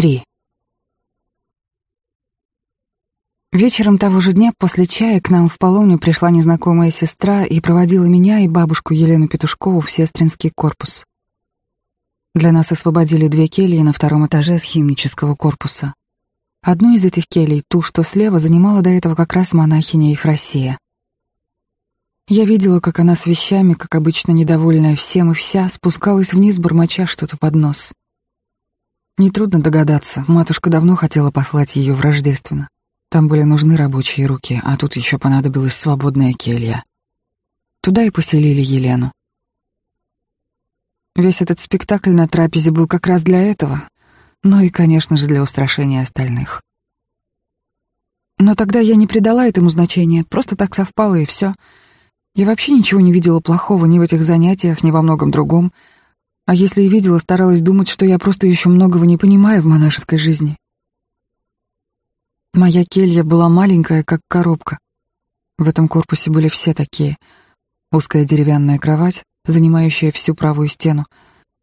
Три. Вечером того же дня после чая к нам в Поломню пришла незнакомая сестра и проводила меня и бабушку Елену Петушкову в сестринский корпус. Для нас освободили две кельи на втором этаже с химического корпуса. Одну из этих келей, ту, что слева, занимала до этого как раз монахиня Ефросия. Я видела, как она с вещами, как обычно недовольная всем и вся, спускалась вниз, бормоча что-то под нос. Нетрудно догадаться, матушка давно хотела послать ее в Рождественно. Там были нужны рабочие руки, а тут еще понадобилась свободная келья. Туда и поселили Елену. Весь этот спектакль на трапезе был как раз для этого, но и, конечно же, для устрашения остальных. Но тогда я не придала этому значения, просто так совпало и все. Я вообще ничего не видела плохого ни в этих занятиях, ни во многом другом, а если и видела, старалась думать, что я просто еще многого не понимаю в монашеской жизни. Моя келья была маленькая, как коробка. В этом корпусе были все такие. Узкая деревянная кровать, занимающая всю правую стену.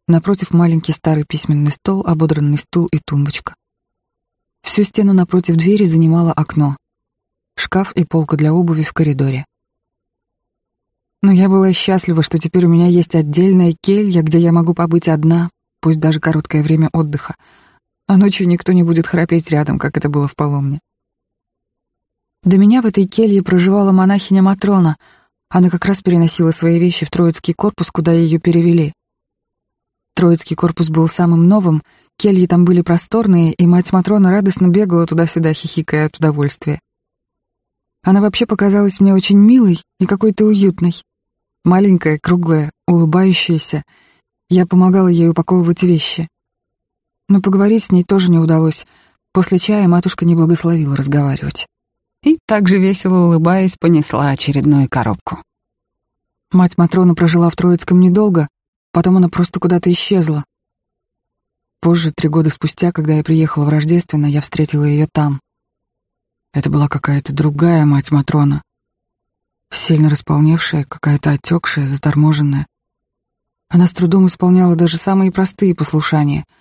Напротив маленький старый письменный стол, ободранный стул и тумбочка. Всю стену напротив двери занимало окно. Шкаф и полка для обуви в коридоре. Но я была счастлива, что теперь у меня есть отдельная келья, где я могу побыть одна, пусть даже короткое время отдыха — а ночью никто не будет храпеть рядом, как это было в Поломне. До меня в этой келье проживала монахиня Матрона. Она как раз переносила свои вещи в Троицкий корпус, куда ее перевели. Троицкий корпус был самым новым, кельи там были просторные, и мать Матрона радостно бегала туда-сюда, хихикая от удовольствия. Она вообще показалась мне очень милой и какой-то уютной. Маленькая, круглая, улыбающаяся. Я помогала ей упаковывать вещи. Но поговорить с ней тоже не удалось. После чая матушка не благословила разговаривать. И также весело улыбаясь, понесла очередную коробку. Мать Матрона прожила в Троицком недолго, потом она просто куда-то исчезла. Позже, три года спустя, когда я приехала в Рождественно, я встретила ее там. Это была какая-то другая мать Матрона. Сильно располневшая, какая-то отекшая, заторможенная. Она с трудом исполняла даже самые простые послушания —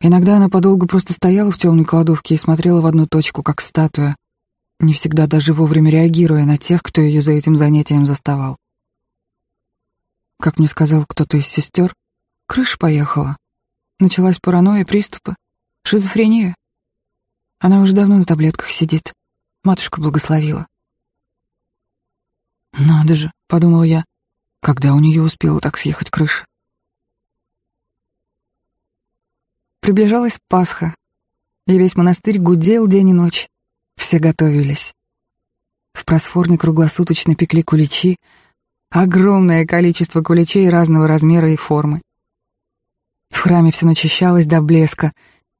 Иногда она подолгу просто стояла в темной кладовке и смотрела в одну точку, как статуя, не всегда даже вовремя реагируя на тех, кто ее за этим занятием заставал. Как мне сказал кто-то из сестер, крыша поехала. Началась паранойя, приступы, шизофрения. Она уже давно на таблетках сидит. Матушка благословила. «Надо же», — подумал я, — когда у нее успела так съехать крыша? Приближалась Пасха, и весь монастырь гудел день и ночь. Все готовились. В просфорне круглосуточно пекли куличи, огромное количество куличей разного размера и формы. В храме все начищалось до блеска,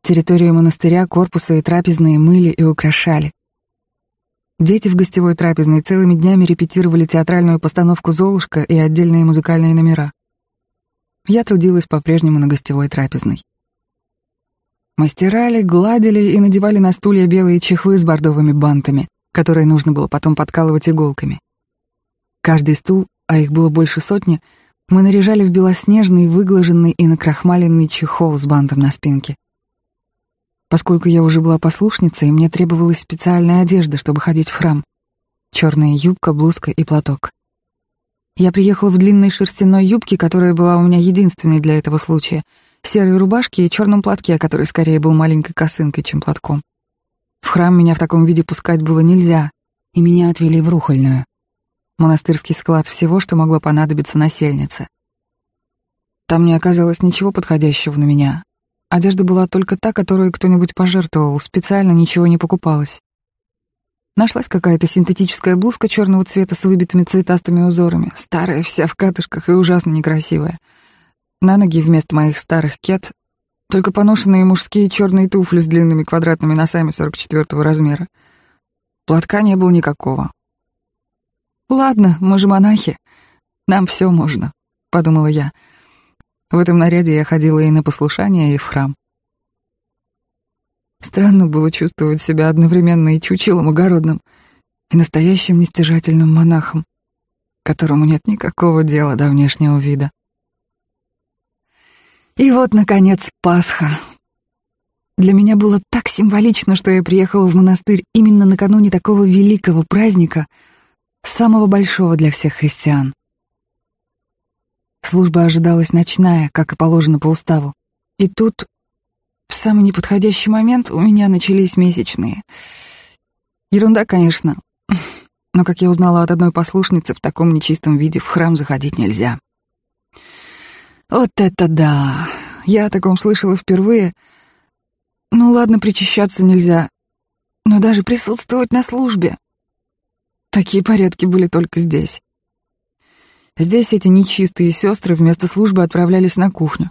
территорию монастыря, корпуса и трапезные мыли и украшали. Дети в гостевой трапезной целыми днями репетировали театральную постановку «Золушка» и отдельные музыкальные номера. Я трудилась по-прежнему на гостевой трапезной. Мы стирали, гладили и надевали на стулья белые чехлы с бордовыми бантами, которые нужно было потом подкалывать иголками. Каждый стул, а их было больше сотни, мы наряжали в белоснежный, выглаженный и накрахмаленный чехол с бантом на спинке. Поскольку я уже была послушницей, мне требовалась специальная одежда, чтобы ходить в храм. Черная юбка, блузка и платок. Я приехала в длинной шерстяной юбке, которая была у меня единственной для этого случая — серой рубашке и черном платке, который скорее был маленькой косынкой, чем платком. В храм меня в таком виде пускать было нельзя, и меня отвели в Рухольную. Монастырский склад всего, что могло понадобиться насельнице. Там не оказалось ничего подходящего на меня. Одежда была только та, которую кто-нибудь пожертвовал, специально ничего не покупалось. Нашлась какая-то синтетическая блузка черного цвета с выбитыми цветастыми узорами, старая вся в катышках и ужасно некрасивая — на ноги вместо моих старых кет только поношенные мужские черные туфли с длинными квадратными носами 44-го размера. Платка не было никакого. «Ладно, мы же монахи, нам все можно», — подумала я. В этом наряде я ходила и на послушание, и в храм. Странно было чувствовать себя одновременно и чучелом огородным, и настоящим нестяжательным монахом, которому нет никакого дела до внешнего вида. И вот, наконец, Пасха. Для меня было так символично, что я приехала в монастырь именно накануне такого великого праздника, самого большого для всех христиан. Служба ожидалась ночная, как и положено по уставу. И тут, в самый неподходящий момент, у меня начались месячные. Ерунда, конечно, но, как я узнала от одной послушницы, в таком нечистом виде в храм заходить нельзя. Вот это да! Я о таком слышала впервые — ну ладно, причащаться нельзя, но даже присутствовать на службе. Такие порядки были только здесь. Здесь эти нечистые сестры вместо службы отправлялись на кухню,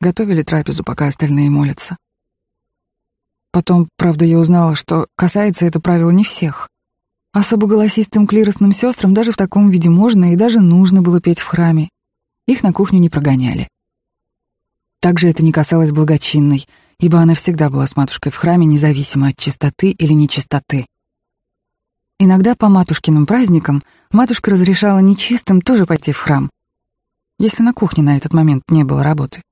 готовили трапезу, пока остальные молятся. Потом, правда, я узнала, что касается это правило не всех. Особо голосистым клиросным сестрам даже в таком виде можно и даже нужно было петь в храме. Их на кухню не прогоняли. Также это не касалось благочинной — ибо она всегда была с матушкой в храме, независимо от чистоты или нечистоты. Иногда по матушкиным праздникам матушка разрешала нечистым тоже пойти в храм, если на кухне на этот момент не было работы.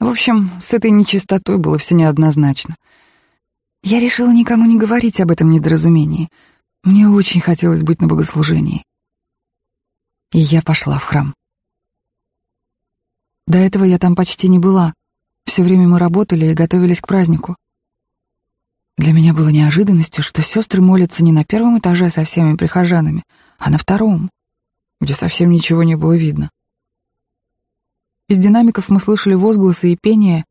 В общем, с этой нечистотой было все неоднозначно. Я решила никому не говорить об этом недоразумении. Мне очень хотелось быть на богослужении. И я пошла в храм. До этого я там почти не была, все время мы работали и готовились к празднику. Меня было неожиданностью, что сестры молятся не на первом этаже со всеми прихожанами, а на втором, где совсем ничего не было видно. Из динамиков мы слышали возгласы и пение,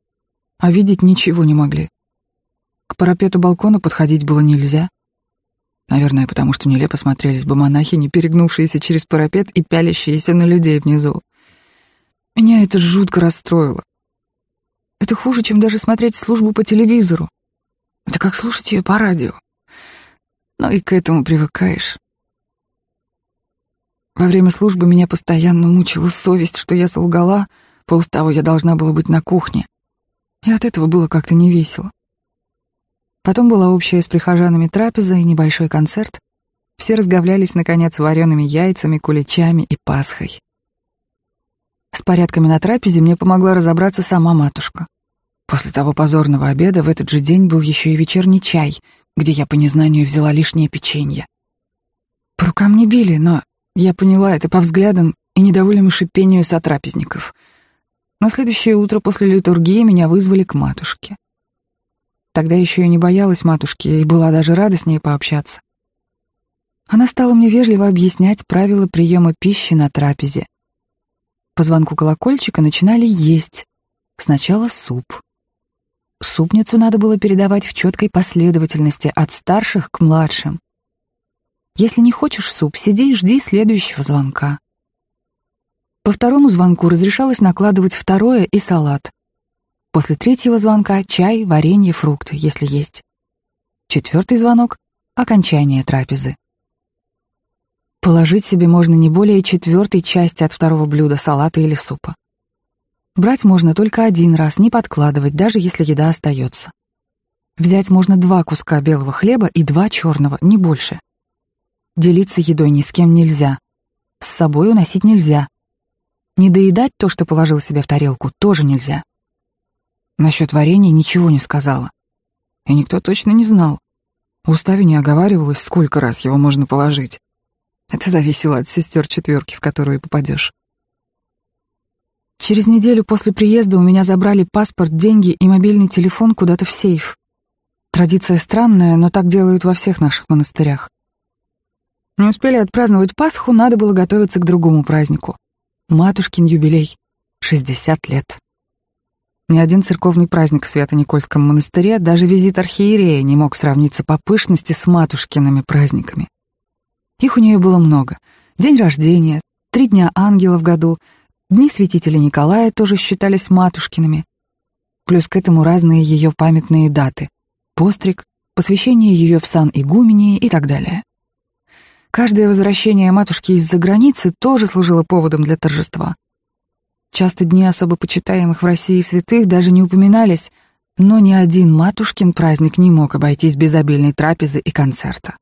а видеть ничего не могли. К парапету балкона подходить было нельзя. Наверное, потому что нелепо смотрелись бы монахи, не перегнувшиеся через парапет и пялящиеся на людей внизу. Меня это жутко расстроило. Это хуже, чем даже смотреть службу по телевизору. Это как слушать ее по радио. Но и к этому привыкаешь. Во время службы меня постоянно мучила совесть, что я солгала, по уставу я должна была быть на кухне. И от этого было как-то невесело. Потом была общая с прихожанами трапеза и небольшой концерт. Все разговлялись, наконец, вареными яйцами, куличами и пасхой. С порядками на трапезе мне помогла разобраться сама матушка. После того позорного обеда в этот же день был еще и вечерний чай, где я по незнанию взяла лишнее печенье. По рукам не били, но я поняла это по взглядам и недовольному шипению сотрапезников. На следующее утро после литургии меня вызвали к матушке. Тогда еще я не боялась матушки и была даже рада с ней пообщаться. Она стала мне вежливо объяснять правила приема пищи на трапезе — по звонку колокольчика начинали есть. Сначала суп. Супницу надо было передавать в четкой последовательности от старших к младшим. Если не хочешь суп, сиди и жди следующего звонка. По второму звонку разрешалось накладывать второе и салат. После третьего звонка — чай, варенье, фрукты, если есть. Четвертый звонок — окончание трапезы. Положить себе можно не более четвертой части от второго блюда, салата или супа. Брать можно только один раз, не подкладывать, даже если еда остается. Взять можно два куска белого хлеба и два черного, не больше. Делиться едой ни с кем нельзя. С собой уносить нельзя. Не доедать то, что положил себе в тарелку, тоже нельзя. Насчет варенья ничего не сказала. И никто точно не знал. В уставе не оговаривалось, сколько раз его можно положить. Это зависело от сестер четверки, в которую попадешь. Через неделю после приезда у меня забрали паспорт, деньги и мобильный телефон куда-то в сейф. Традиция странная, но так делают во всех наших монастырях. Не успели отпраздновать Пасху, надо было готовиться к другому празднику. Матушкин юбилей. 60 лет. Ни один церковный праздник в Свято-Никольском монастыре, даже визит архиерея не мог сравниться по пышности с матушкиными праздниками. Их у нее было много. День рождения, три дня ангела в году, дни святителя Николая тоже считались матушкиными. Плюс к этому разные ее памятные даты. Постриг, посвящение ее в сан игумении и так далее. Каждое возвращение матушки из-за границы тоже служило поводом для торжества. Часто дни особо почитаемых в России святых даже не упоминались, но ни один матушкин праздник не мог обойтись без обильной трапезы и концерта.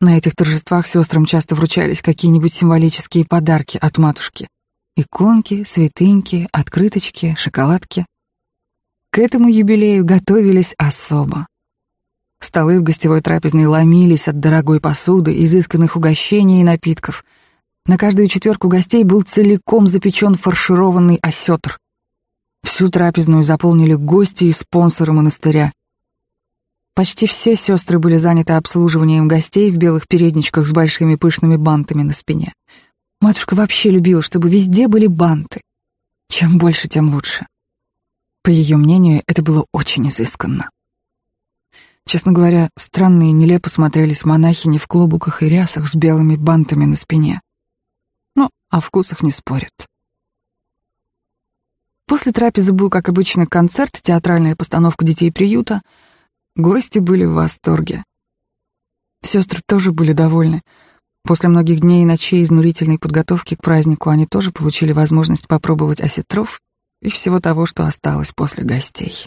На этих торжествах сестрам часто вручались какие-нибудь символические подарки от матушки. Иконки, святыньки, открыточки, шоколадки. к этому юбилею готовились особо. Столы в гостевой трапезной ломились от дорогой посуды, изысканных угощений и напитков. На каждую четверку гостей был целиком запечен фаршированный осетр. Всю трапезную заполнили гости и спонсоры монастыря. Почти все сестры были заняты обслуживанием гостей в белых передничках с большими пышными бантами на спине. Матушка вообще любила, чтобы везде были банты. Чем больше, тем лучше. По ее мнению, это было очень изысканно. Честно говоря, странно и нелепо смотрелись монахини в клобуках и рясах с белыми бантами на спине. Но о вкусах не спорят. После трапезы был, как обычно, концерт, театральная постановка детей приюта. Гости были в восторге. Сестры тоже были довольны. После многих дней и ночей изнурительной подготовки к празднику они тоже получили возможность попробовать осетров и всего того, что осталось после гостей.